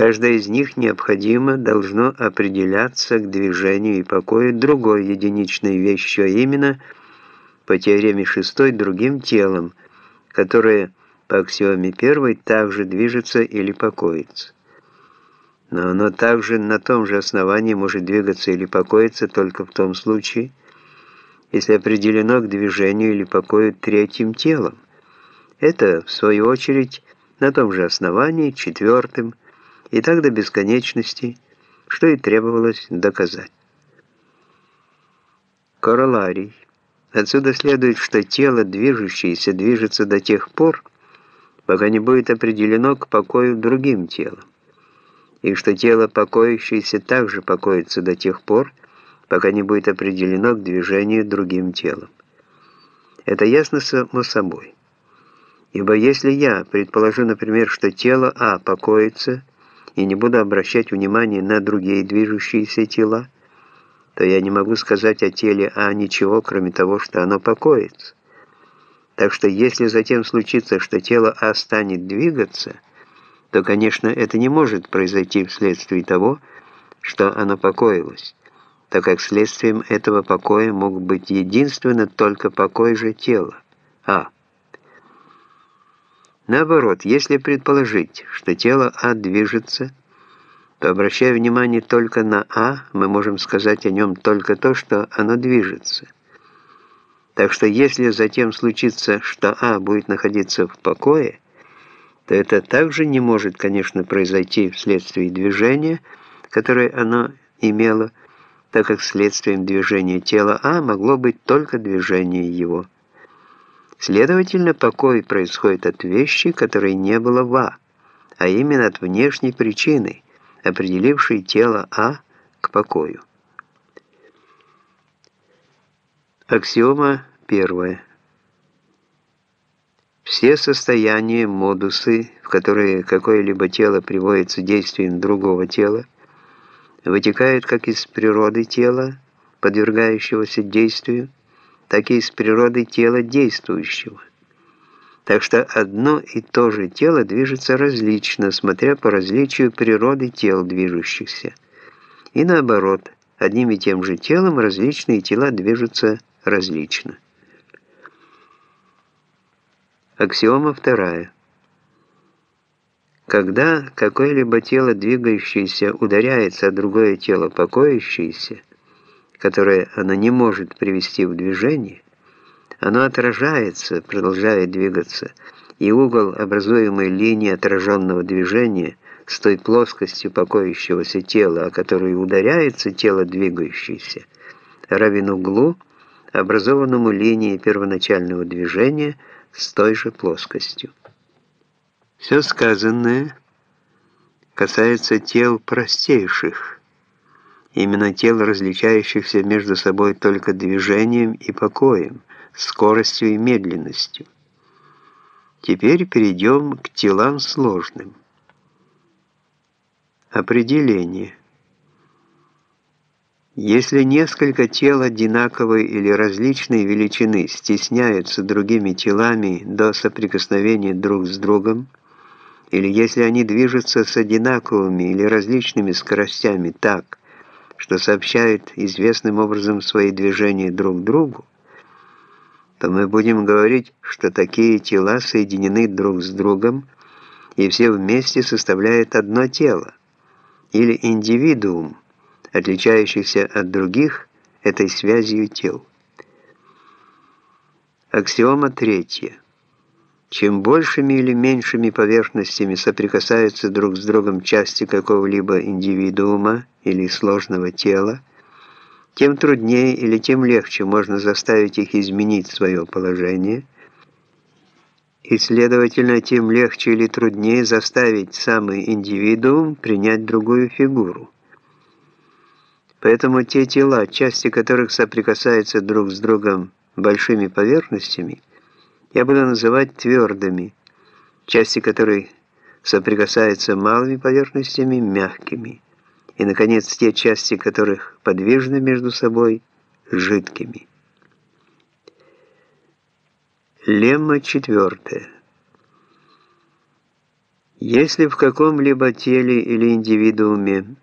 Каждое из них необходимо должно определяться к движению и покою другой единичной вещью, а именно, по теореме шестой, другим телом, которое по аксиоме первой также движется или покоится. Но оно также на том же основании может двигаться или покоиться только в том случае, если определено к движению или покою третьим телом. Это, в свою очередь, на том же основании, четвертым, и так до бесконечности, что и требовалось доказать. Короларий. Отсюда следует, что тело, движущееся, движется до тех пор, пока не будет определено к покою другим телом, и что тело, покоящееся, также покоится до тех пор, пока не будет определено к движению другим телом. Это ясно само собой. Ибо если я предположу, например, что тело А покоится, и не буду обращать внимания на другие движущиеся тела, то я не могу сказать о теле А ничего, кроме того, что оно покоится. Так что если затем случится, что тело А станет двигаться, то, конечно, это не может произойти вследствие того, что оно покоилось, так как следствием этого покоя мог быть единственно только покой же тела, А. Наоборот, если предположить, что тело А движется, то, обращая внимание только на А, мы можем сказать о нем только то, что оно движется. Так что если затем случится, что А будет находиться в покое, то это также не может, конечно, произойти вследствие движения, которое оно имело, так как следствием движения тела А могло быть только движение его. Следовательно, покой происходит от вещи, которой не было в А, а именно от внешней причины, определившей тело А к покою. Аксиома первая. Все состояния, модусы, в которые какое-либо тело приводится действием другого тела, вытекают как из природы тела, подвергающегося действию, так и из природы тела действующего. Так что одно и то же тело движется различно, смотря по различию природы тел движущихся. И наоборот, одним и тем же телом различные тела движутся различно. Аксиома вторая. Когда какое-либо тело, двигающееся, ударяется о другое тело, покоящееся, которое оно не может привести в движение, оно отражается, продолжает двигаться, и угол образуемой линии отраженного движения с той плоскостью покоящегося тела, о которую ударяется тело двигающееся, равен углу, образованному линией первоначального движения с той же плоскостью. Все сказанное касается тел простейших, именно тел, различающихся между собой только движением и покоем, скоростью и медленностью. Теперь перейдем к телам сложным. Определение. Если несколько тел одинаковой или различной величины стесняются другими телами до соприкосновения друг с другом, или если они движутся с одинаковыми или различными скоростями так, что сообщают известным образом свои движения друг другу, то мы будем говорить, что такие тела соединены друг с другом и все вместе составляют одно тело, или индивидуум, отличающийся от других этой связью тел. Аксиома третья. Чем большими или меньшими поверхностями соприкасаются друг с другом части какого-либо индивидуума или сложного тела, тем труднее или тем легче можно заставить их изменить свое положение, и, следовательно, тем легче или труднее заставить самый индивидуум принять другую фигуру. Поэтому те тела, части которых соприкасаются друг с другом большими поверхностями – я буду называть твердыми, части которых соприкасаются малыми поверхностями мягкими, и, наконец, те части которых подвижны между собой жидкими. Лемма четвертая. Если в каком-либо теле или индивидууме